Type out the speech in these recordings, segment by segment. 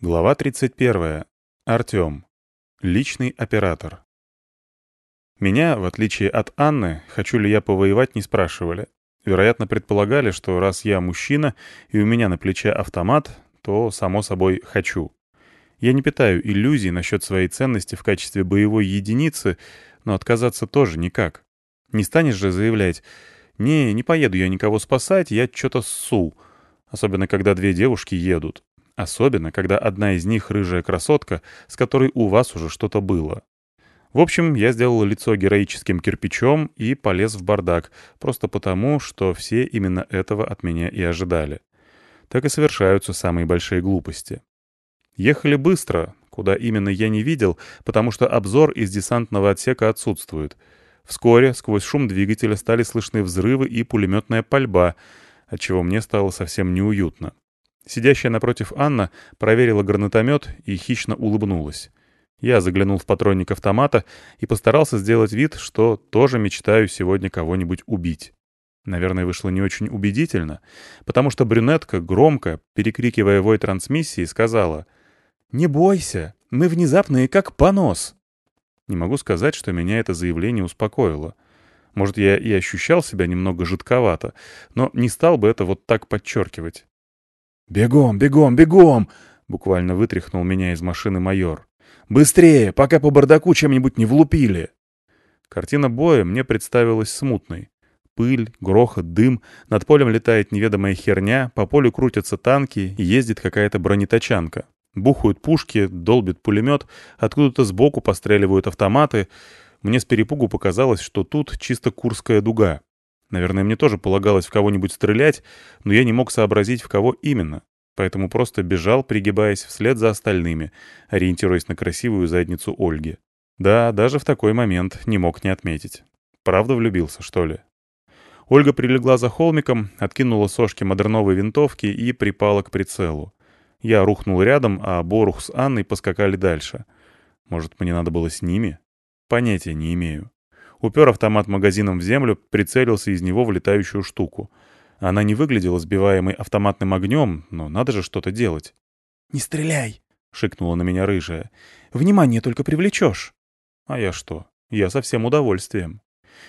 Глава 31. Артем. Личный оператор. Меня, в отличие от Анны, хочу ли я повоевать, не спрашивали. Вероятно, предполагали, что раз я мужчина и у меня на плече автомат, то, само собой, хочу. Я не питаю иллюзий насчет своей ценности в качестве боевой единицы, но отказаться тоже никак. Не станешь же заявлять «Не, не поеду я никого спасать, я что-то ссу», особенно когда две девушки едут. Особенно, когда одна из них рыжая красотка, с которой у вас уже что-то было. В общем, я сделал лицо героическим кирпичом и полез в бардак, просто потому, что все именно этого от меня и ожидали. Так и совершаются самые большие глупости. Ехали быстро, куда именно я не видел, потому что обзор из десантного отсека отсутствует. Вскоре сквозь шум двигателя стали слышны взрывы и пулеметная пальба, отчего мне стало совсем неуютно. Сидящая напротив Анна проверила гранатомет и хищно улыбнулась. Я заглянул в патронник автомата и постарался сделать вид, что тоже мечтаю сегодня кого-нибудь убить. Наверное, вышло не очень убедительно, потому что брюнетка, громко, перекрикивая вой трансмиссии, сказала «Не бойся, мы внезапные, как понос». Не могу сказать, что меня это заявление успокоило. Может, я и ощущал себя немного жидковато, но не стал бы это вот так подчеркивать. «Бегом, бегом, бегом!» — буквально вытряхнул меня из машины майор. «Быстрее, пока по бардаку чем-нибудь не влупили!» Картина боя мне представилась смутной. Пыль, грохот, дым, над полем летает неведомая херня, по полю крутятся танки, ездит какая-то бронеточанка. Бухают пушки, долбит пулемет, откуда-то сбоку постреливают автоматы. Мне с перепугу показалось, что тут чисто Курская дуга. Наверное, мне тоже полагалось в кого-нибудь стрелять, но я не мог сообразить, в кого именно. Поэтому просто бежал, пригибаясь вслед за остальными, ориентируясь на красивую задницу Ольги. Да, даже в такой момент не мог не отметить. Правда влюбился, что ли? Ольга прилегла за холмиком, откинула сошки модерновой винтовки и припала к прицелу. Я рухнул рядом, а Борух с Анной поскакали дальше. Может, мне надо было с ними? Понятия не имею упер автомат магазином в землю, прицелился из него в летающую штуку. Она не выглядела сбиваемой автоматным огнем, но надо же что-то делать. «Не стреляй!» — шикнула на меня рыжая. «Внимание только привлечешь!» «А я что? Я со всем удовольствием.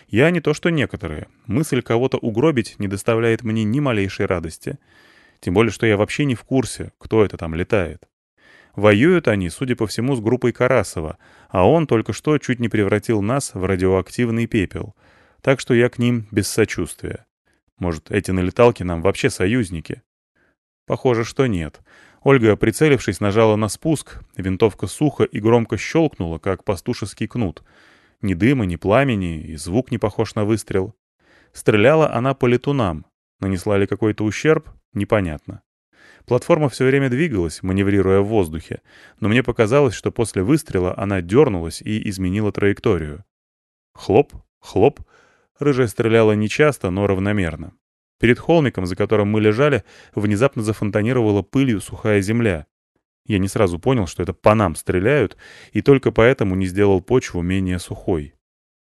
Я не то что некоторые. Мысль кого-то угробить не доставляет мне ни малейшей радости. Тем более, что я вообще не в курсе, кто это там летает. Воюют они, судя по всему, с группой Карасова, а он только что чуть не превратил нас в радиоактивный пепел. Так что я к ним без сочувствия. Может, эти налеталки нам вообще союзники? Похоже, что нет. Ольга, прицелившись, нажала на спуск, винтовка сухо и громко щелкнула, как пастушеский кнут. Ни дыма, ни пламени, и звук не похож на выстрел. Стреляла она по летунам. Нанесла ли какой-то ущерб? Непонятно. Платформа все время двигалась, маневрируя в воздухе, но мне показалось, что после выстрела она дернулась и изменила траекторию. Хлоп, хлоп. Рыжая стреляла нечасто, но равномерно. Перед холмиком, за которым мы лежали, внезапно зафонтанировала пылью сухая земля. Я не сразу понял, что это по нам стреляют, и только поэтому не сделал почву менее сухой.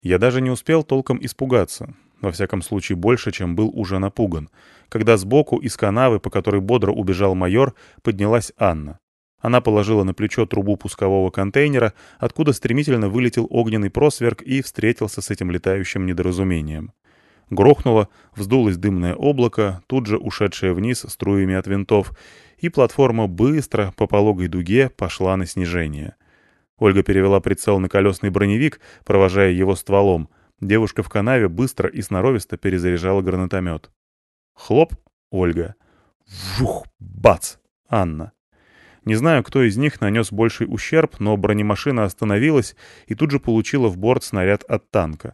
Я даже не успел толком испугаться. Во всяком случае, больше, чем был уже напуган. Когда сбоку из канавы, по которой бодро убежал майор, поднялась Анна. Она положила на плечо трубу пускового контейнера, откуда стремительно вылетел огненный просверк и встретился с этим летающим недоразумением. Грохнуло, вздулось дымное облако, тут же ушедшее вниз струями от винтов, и платформа быстро, по пологой дуге, пошла на снижение. Ольга перевела прицел на колесный броневик, провожая его стволом — Девушка в канаве быстро и сноровисто перезаряжала гранатомет. Хлоп — Ольга. Вжух! Бац! Анна. Не знаю, кто из них нанес больший ущерб, но бронемашина остановилась и тут же получила в борт снаряд от танка.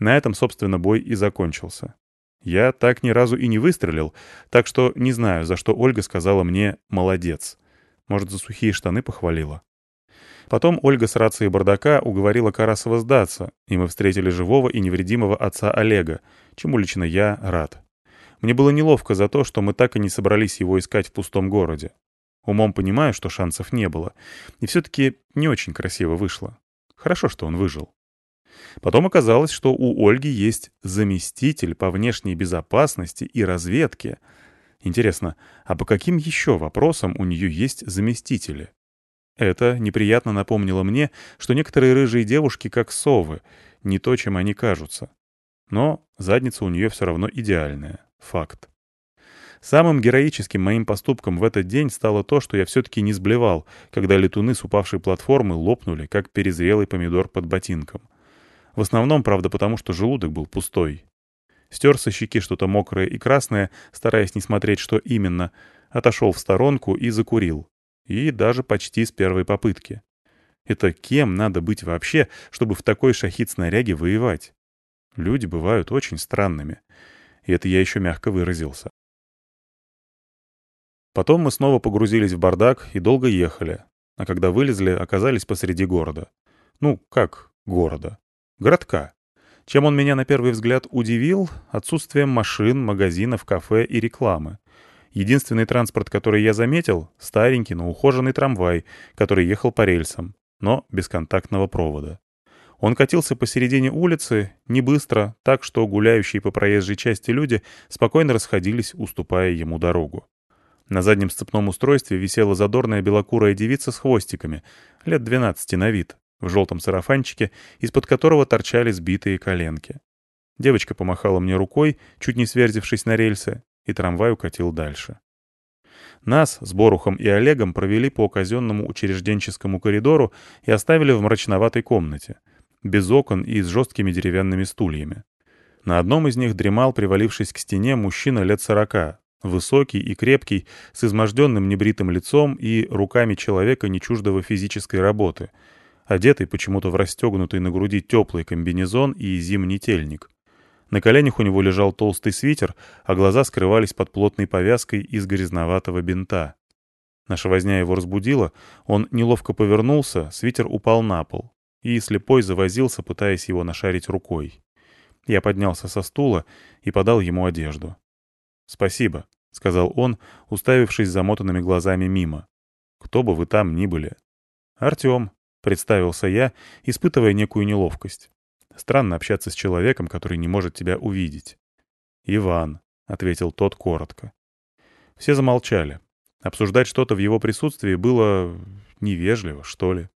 На этом, собственно, бой и закончился. Я так ни разу и не выстрелил, так что не знаю, за что Ольга сказала мне «молодец». Может, за сухие штаны похвалила. Потом Ольга с рацией бардака уговорила Карасова сдаться, и мы встретили живого и невредимого отца Олега, чему лично я рад. Мне было неловко за то, что мы так и не собрались его искать в пустом городе. Умом понимаю, что шансов не было. И все-таки не очень красиво вышло. Хорошо, что он выжил. Потом оказалось, что у Ольги есть заместитель по внешней безопасности и разведке. Интересно, а по каким еще вопросам у нее есть заместители? Это неприятно напомнило мне, что некоторые рыжие девушки как совы, не то, чем они кажутся. Но задница у нее все равно идеальная. Факт. Самым героическим моим поступком в этот день стало то, что я все-таки не сблевал, когда летуны с упавшей платформы лопнули, как перезрелый помидор под ботинком. В основном, правда, потому что желудок был пустой. Стер со щеки что-то мокрое и красное, стараясь не смотреть, что именно, отошел в сторонку и закурил. И даже почти с первой попытки. Это кем надо быть вообще, чтобы в такой шахид-снаряге воевать? Люди бывают очень странными. И это я еще мягко выразился. Потом мы снова погрузились в бардак и долго ехали. А когда вылезли, оказались посреди города. Ну, как города? Городка. Чем он меня на первый взгляд удивил? Отсутствием машин, магазинов, кафе и рекламы. Единственный транспорт, который я заметил — старенький, но ухоженный трамвай, который ехал по рельсам, но без контактного провода. Он катился посередине улицы, не быстро, так что гуляющие по проезжей части люди спокойно расходились, уступая ему дорогу. На заднем сцепном устройстве висела задорная белокурая девица с хвостиками, лет 12 на вид, в желтом сарафанчике, из-под которого торчали сбитые коленки. Девочка помахала мне рукой, чуть не сверзившись на рельсы, и трамвай укатил дальше. Нас с Борухом и Олегом провели по казенному учрежденческому коридору и оставили в мрачноватой комнате, без окон и с жесткими деревянными стульями. На одном из них дремал, привалившись к стене, мужчина лет сорока, высокий и крепкий, с изможденным небритым лицом и руками человека нечуждого физической работы, одетый почему-то в расстегнутый на груди теплый комбинезон и зимний тельник. На коленях у него лежал толстый свитер, а глаза скрывались под плотной повязкой из грязноватого бинта. Наша возня его разбудила, он неловко повернулся, свитер упал на пол, и слепой завозился, пытаясь его нашарить рукой. Я поднялся со стула и подал ему одежду. «Спасибо», — сказал он, уставившись замотанными глазами мимо. «Кто бы вы там ни были». «Артем», — представился я, испытывая некую неловкость. Странно общаться с человеком, который не может тебя увидеть. «Иван», — ответил тот коротко. Все замолчали. Обсуждать что-то в его присутствии было невежливо, что ли.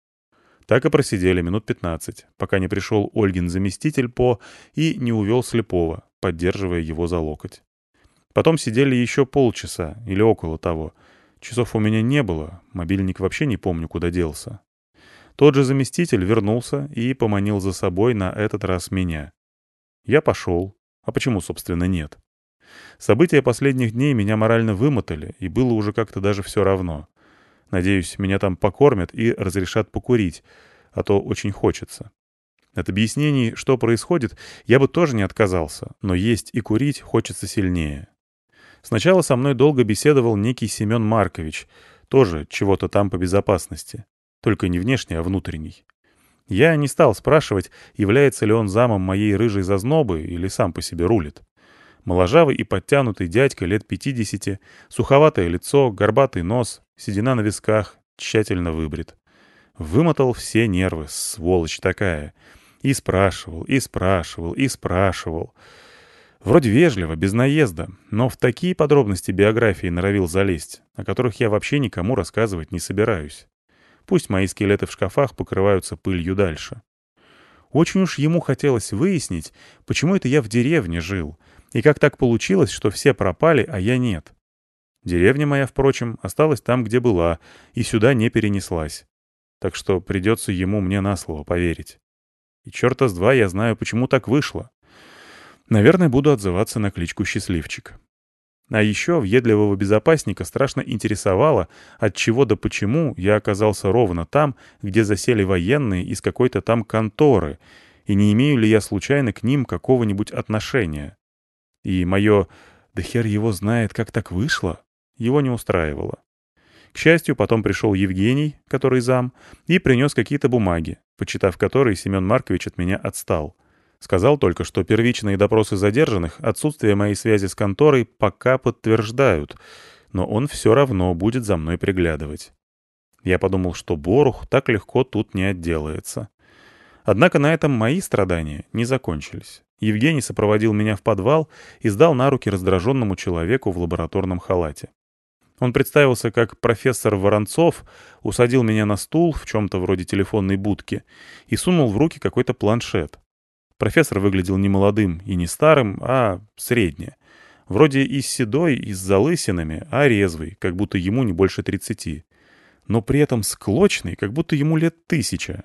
Так и просидели минут пятнадцать, пока не пришел Ольгин заместитель по и не увел слепого, поддерживая его за локоть. Потом сидели еще полчаса или около того. Часов у меня не было, мобильник вообще не помню, куда делся. Тот же заместитель вернулся и поманил за собой на этот раз меня. Я пошел. А почему, собственно, нет? События последних дней меня морально вымотали, и было уже как-то даже все равно. Надеюсь, меня там покормят и разрешат покурить, а то очень хочется. От объяснений, что происходит, я бы тоже не отказался, но есть и курить хочется сильнее. Сначала со мной долго беседовал некий Семен Маркович, тоже чего-то там по безопасности. Только не внешний, а внутренний. Я не стал спрашивать, является ли он замом моей рыжей зазнобы или сам по себе рулит. Моложавый и подтянутый дядька лет пятидесяти, суховатое лицо, горбатый нос, седина на висках, тщательно выбрит. Вымотал все нервы, сволочь такая. И спрашивал, и спрашивал, и спрашивал. Вроде вежливо, без наезда, но в такие подробности биографии норовил залезть, о которых я вообще никому рассказывать не собираюсь. Пусть мои скелеты в шкафах покрываются пылью дальше. Очень уж ему хотелось выяснить, почему это я в деревне жил, и как так получилось, что все пропали, а я нет. Деревня моя, впрочем, осталась там, где была, и сюда не перенеслась. Так что придется ему мне на слово поверить. И черта с два я знаю, почему так вышло. Наверное, буду отзываться на кличку «Счастливчик». А еще въедливого безопасника страшно интересовало, от чего да почему я оказался ровно там, где засели военные из какой-то там конторы, и не имею ли я случайно к ним какого-нибудь отношения. И мое «да хер его знает, как так вышло» его не устраивало. К счастью, потом пришел Евгений, который зам, и принес какие-то бумаги, почитав которые Семен Маркович от меня отстал — Сказал только, что первичные допросы задержанных отсутствие моей связи с конторой пока подтверждают, но он все равно будет за мной приглядывать. Я подумал, что Борух так легко тут не отделается. Однако на этом мои страдания не закончились. Евгений сопроводил меня в подвал и сдал на руки раздраженному человеку в лабораторном халате. Он представился как профессор Воронцов, усадил меня на стул в чем-то вроде телефонной будки и сунул в руки какой-то планшет. Профессор выглядел не молодым и не старым, а средне. Вроде и седой, и с залысинами, а резвый, как будто ему не больше тридцати. Но при этом склочный, как будто ему лет тысяча.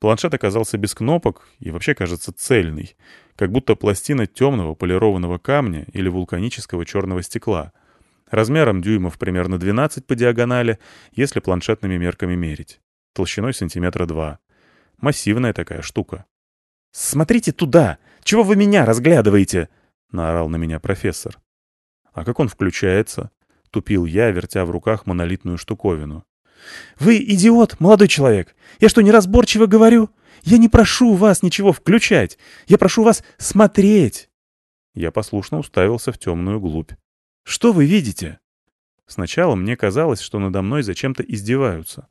Планшет оказался без кнопок и вообще кажется цельный, как будто пластина темного полированного камня или вулканического черного стекла — Размером дюймов примерно 12 по диагонали, если планшетными мерками мерить. Толщиной сантиметра два. Массивная такая штука. «Смотрите туда! Чего вы меня разглядываете?» — наорал на меня профессор. «А как он включается?» — тупил я, вертя в руках монолитную штуковину. «Вы идиот, молодой человек! Я что, неразборчиво говорю? Я не прошу вас ничего включать! Я прошу вас смотреть!» Я послушно уставился в темную глубь. Что вы видите?» Сначала мне казалось, что надо мной зачем-то издеваются.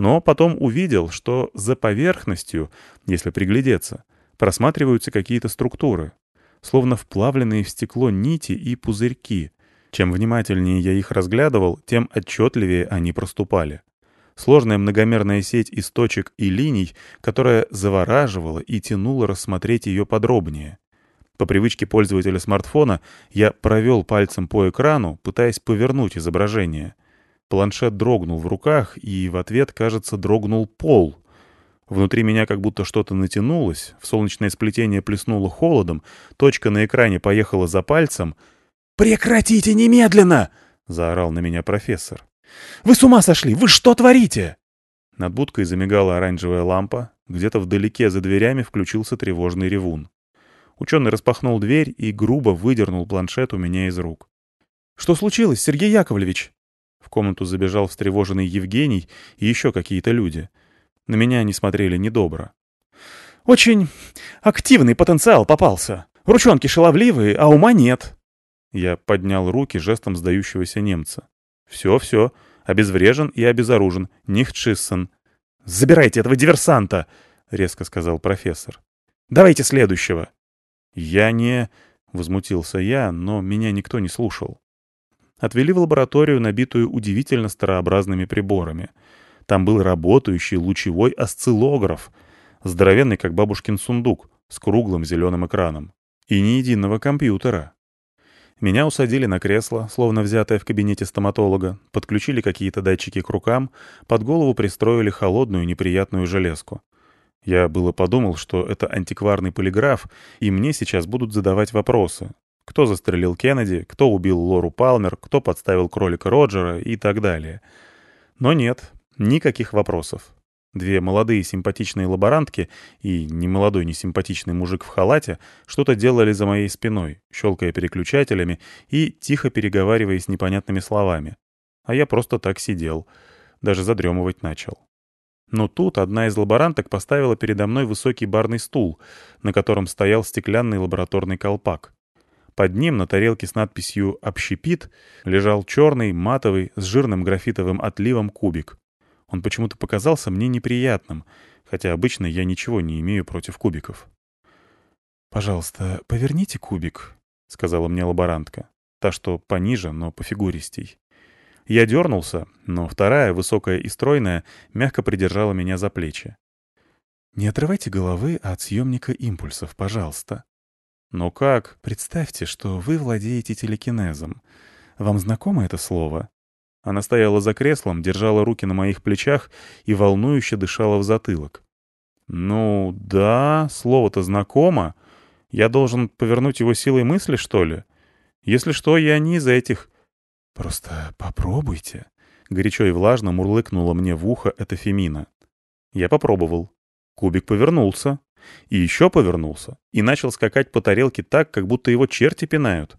Но потом увидел, что за поверхностью, если приглядеться, просматриваются какие-то структуры, словно вплавленные в стекло нити и пузырьки. Чем внимательнее я их разглядывал, тем отчетливее они проступали. Сложная многомерная сеть из точек и линий, которая завораживала и тянула рассмотреть ее подробнее. По привычке пользователя смартфона я провел пальцем по экрану, пытаясь повернуть изображение. Планшет дрогнул в руках, и в ответ, кажется, дрогнул пол. Внутри меня как будто что-то натянулось, в солнечное сплетение плеснуло холодом, точка на экране поехала за пальцем. «Прекратите немедленно!» — заорал на меня профессор. «Вы с ума сошли! Вы что творите?» Над будкой замигала оранжевая лампа, где-то вдалеке за дверями включился тревожный ревун. Ученый распахнул дверь и грубо выдернул планшет у меня из рук. «Что случилось, Сергей Яковлевич?» В комнату забежал встревоженный Евгений и еще какие-то люди. На меня они смотрели недобро. «Очень активный потенциал попался. Ручонки шаловливые, а ума нет». Я поднял руки жестом сдающегося немца. «Все, все. Обезврежен и обезоружен. Нихтшиссен». «Забирайте этого диверсанта!» — резко сказал профессор. «Давайте следующего». «Я не...» — возмутился я, но меня никто не слушал. Отвели в лабораторию, набитую удивительно старообразными приборами. Там был работающий лучевой осциллограф, здоровенный, как бабушкин сундук, с круглым зеленым экраном. И ни единого компьютера. Меня усадили на кресло, словно взятое в кабинете стоматолога, подключили какие-то датчики к рукам, под голову пристроили холодную неприятную железку. Я было подумал, что это антикварный полиграф, и мне сейчас будут задавать вопросы. Кто застрелил Кеннеди, кто убил Лору Палмер, кто подставил кролика Роджера и так далее. Но нет, никаких вопросов. Две молодые симпатичные лаборантки и немолодой несимпатичный мужик в халате что-то делали за моей спиной, щелкая переключателями и тихо переговариваясь непонятными словами. А я просто так сидел, даже задремывать начал. Но тут одна из лаборанток поставила передо мной высокий барный стул, на котором стоял стеклянный лабораторный колпак. Под ним на тарелке с надписью «Общепит» лежал черный, матовый, с жирным графитовым отливом кубик. Он почему-то показался мне неприятным, хотя обычно я ничего не имею против кубиков. «Пожалуйста, поверните кубик», — сказала мне лаборантка. Та, что пониже, но пофигуристей. Я дернулся, но вторая, высокая и стройная, мягко придержала меня за плечи. «Не отрывайте головы от съемника импульсов, пожалуйста». «Но как?» «Представьте, что вы владеете телекинезом. Вам знакомо это слово?» Она стояла за креслом, держала руки на моих плечах и волнующе дышала в затылок. «Ну, да, слово-то знакомо. Я должен повернуть его силой мысли, что ли? Если что, я не из этих. «Просто попробуйте», — горячо и влажно мурлыкнула мне в ухо эта Фемина. Я попробовал. Кубик повернулся. И еще повернулся. И начал скакать по тарелке так, как будто его черти пинают.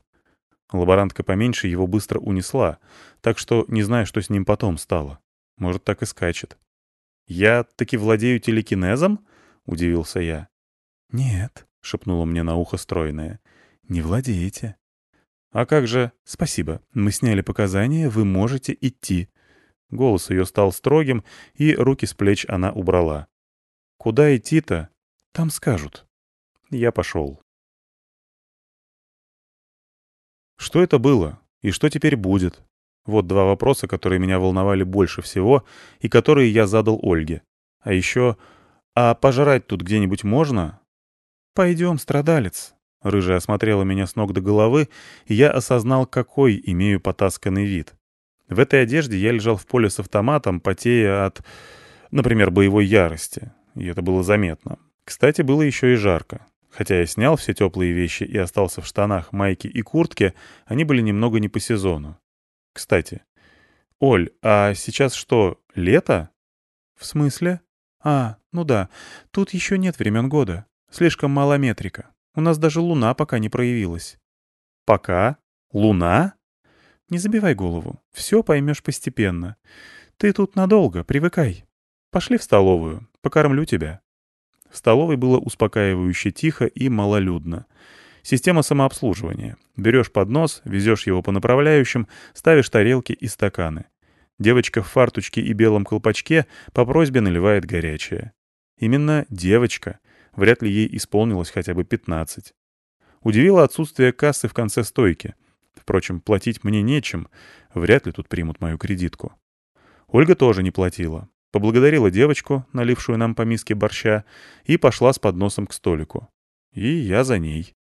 Лаборантка поменьше его быстро унесла, так что не знаю, что с ним потом стало. Может, так и скачет. «Я таки владею телекинезом?» — удивился я. «Нет», — шепнула мне на ухо стройная, — «не владеете». «А как же...» «Спасибо. Мы сняли показания, вы можете идти». Голос ее стал строгим, и руки с плеч она убрала. «Куда идти-то?» «Там скажут». Я пошел. Что это было? И что теперь будет? Вот два вопроса, которые меня волновали больше всего и которые я задал Ольге. А еще, а пожрать тут где-нибудь можно? «Пойдем, страдалец». Рыжая осмотрела меня с ног до головы, и я осознал, какой имею потасканный вид. В этой одежде я лежал в поле с автоматом, потея от, например, боевой ярости. И это было заметно. Кстати, было еще и жарко. Хотя я снял все теплые вещи и остался в штанах, майке и куртке, они были немного не по сезону. Кстати. Оль, а сейчас что, лето? В смысле? А, ну да, тут еще нет времен года. Слишком мало метрика. У нас даже луна пока не проявилась. Пока? Луна? Не забивай голову. Все поймешь постепенно. Ты тут надолго, привыкай. Пошли в столовую, покормлю тебя. В столовой было успокаивающе тихо и малолюдно. Система самообслуживания. Берешь поднос, везешь его по направляющим, ставишь тарелки и стаканы. Девочка в фартучке и белом колпачке по просьбе наливает горячее. Именно девочка. Вряд ли ей исполнилось хотя бы 15. Удивило отсутствие кассы в конце стойки. Впрочем, платить мне нечем. Вряд ли тут примут мою кредитку. Ольга тоже не платила. Поблагодарила девочку, налившую нам по миске борща, и пошла с подносом к столику. И я за ней.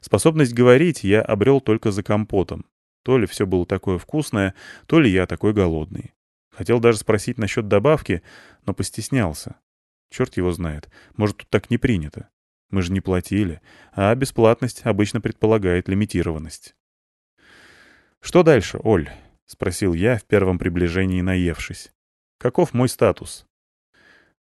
Способность говорить я обрел только за компотом. То ли все было такое вкусное, то ли я такой голодный. Хотел даже спросить насчет добавки, но постеснялся. Черт его знает, может, тут так не принято. Мы же не платили, а бесплатность обычно предполагает лимитированность. «Что дальше, Оль?» — спросил я в первом приближении, наевшись. «Каков мой статус?»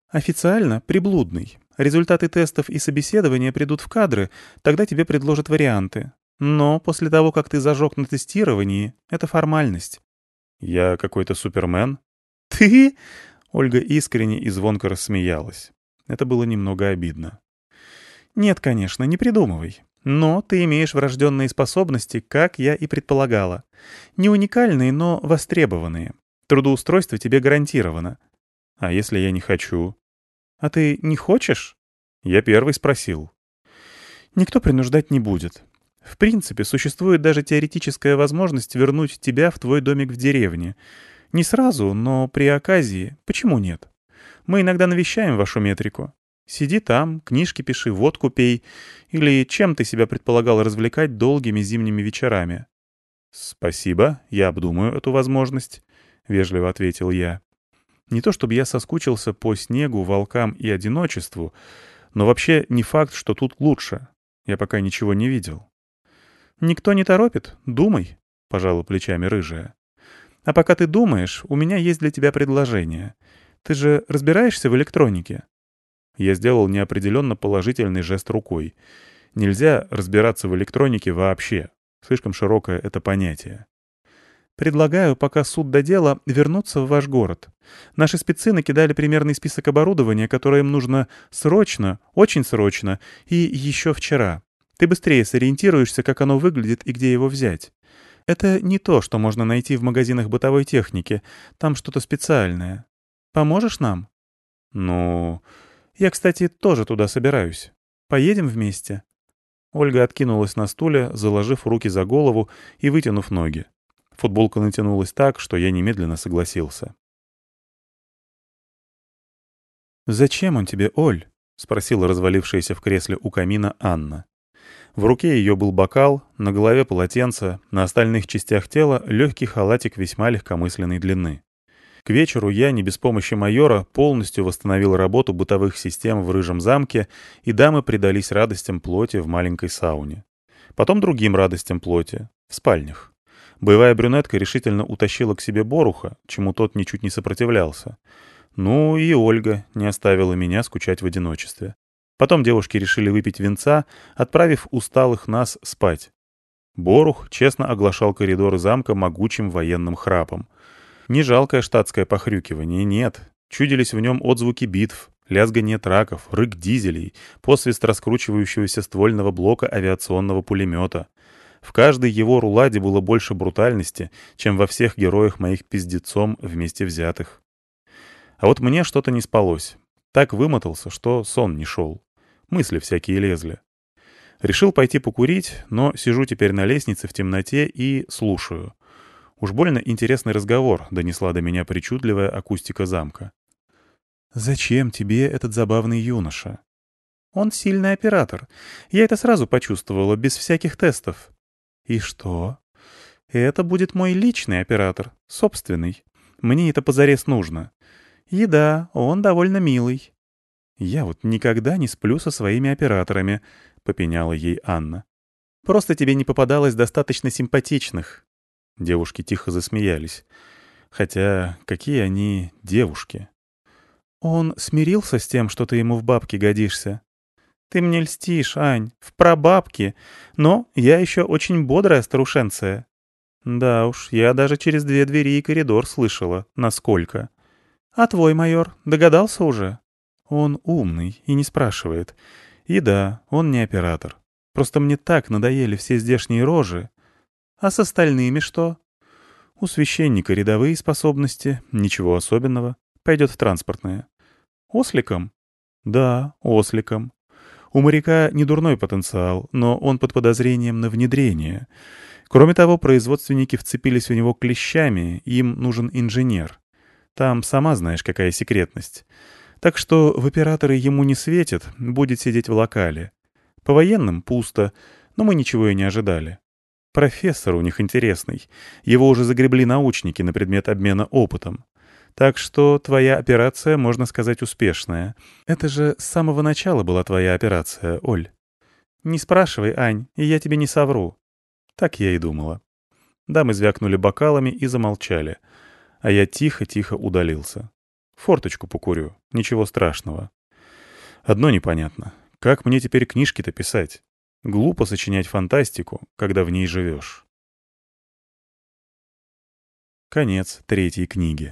«Официально приблудный. Результаты тестов и собеседования придут в кадры, тогда тебе предложат варианты. Но после того, как ты зажег на тестировании, это формальность». «Я какой-то супермен?» «Ты?» Ольга искренне и звонко рассмеялась. Это было немного обидно. «Нет, конечно, не придумывай. Но ты имеешь врожденные способности, как я и предполагала. Не уникальные, но востребованные. Трудоустройство тебе гарантировано. А если я не хочу? А ты не хочешь? Я первый спросил. Никто принуждать не будет. В принципе, существует даже теоретическая возможность вернуть тебя в твой домик в деревне. Не сразу, но при оказии. Почему нет? Мы иногда навещаем вашу метрику. Сиди там, книжки пиши, водку пей. Или чем ты себя предполагал развлекать долгими зимними вечерами? Спасибо, я обдумаю эту возможность. — вежливо ответил я. Не то чтобы я соскучился по снегу, волкам и одиночеству, но вообще не факт, что тут лучше. Я пока ничего не видел. «Никто не торопит, думай», — пожала плечами рыжая. «А пока ты думаешь, у меня есть для тебя предложение. Ты же разбираешься в электронике?» Я сделал неопределенно положительный жест рукой. Нельзя разбираться в электронике вообще. Слишком широкое это понятие. Предлагаю, пока суд до дела, вернуться в ваш город. Наши спецы накидали примерный список оборудования, которое им нужно срочно, очень срочно, и еще вчера. Ты быстрее сориентируешься, как оно выглядит и где его взять. Это не то, что можно найти в магазинах бытовой техники. Там что-то специальное. Поможешь нам? Ну... Я, кстати, тоже туда собираюсь. Поедем вместе?» Ольга откинулась на стуле, заложив руки за голову и вытянув ноги. Футболка натянулась так, что я немедленно согласился. «Зачем он тебе, Оль?» — спросила развалившаяся в кресле у камина Анна. В руке ее был бокал, на голове полотенце, на остальных частях тела легкий халатик весьма легкомысленной длины. К вечеру я, не без помощи майора, полностью восстановил работу бытовых систем в Рыжем замке, и дамы предались радостям плоти в маленькой сауне. Потом другим радостям плоти, в спальнях. Боевая брюнетка решительно утащила к себе Боруха, чему тот ничуть не сопротивлялся. Ну и Ольга не оставила меня скучать в одиночестве. Потом девушки решили выпить венца, отправив усталых нас спать. Борух честно оглашал коридоры замка могучим военным храпом. Не жалкое штатское похрюкивание, нет. Чудились в нем отзвуки битв, лязганье траков, рык дизелей, посвист раскручивающегося ствольного блока авиационного пулемета — в каждой его руладе было больше брутальности, чем во всех героях моих пиздецом вместе взятых. А вот мне что-то не спалось. Так вымотался, что сон не шел. Мысли всякие лезли. Решил пойти покурить, но сижу теперь на лестнице в темноте и слушаю. Уж больно интересный разговор донесла до меня причудливая акустика замка. «Зачем тебе этот забавный юноша?» «Он сильный оператор. Я это сразу почувствовала, без всяких тестов». «И что?» «Это будет мой личный оператор, собственный. Мне это позарез нужно. Еда, он довольно милый». «Я вот никогда не сплю со своими операторами», — попеняла ей Анна. «Просто тебе не попадалось достаточно симпатичных». Девушки тихо засмеялись. Хотя какие они девушки? «Он смирился с тем, что ты ему в бабке годишься?» «Ты мне льстишь, Ань, в прабабке. Но я еще очень бодрая старушенция». «Да уж, я даже через две двери и коридор слышала. Насколько?» «А твой майор догадался уже?» «Он умный и не спрашивает. И да, он не оператор. Просто мне так надоели все здешние рожи. А с остальными что?» «У священника рядовые способности, ничего особенного. Пойдет в транспортное». «Осликом?» «Да, осликом. У моряка не дурной потенциал, но он под подозрением на внедрение. Кроме того, производственники вцепились в него клещами, им нужен инженер. Там сама знаешь, какая секретность. Так что в операторы ему не светит, будет сидеть в локале. По военным пусто, но мы ничего и не ожидали. Профессор у них интересный. Его уже загребли научники на предмет обмена опытом. Так что твоя операция, можно сказать, успешная. Это же с самого начала была твоя операция, Оль. Не спрашивай, Ань, и я тебе не совру. Так я и думала. Дамы звякнули бокалами и замолчали. А я тихо-тихо удалился. Форточку покурю, ничего страшного. Одно непонятно. Как мне теперь книжки-то писать? Глупо сочинять фантастику, когда в ней живешь. Конец третьей книги.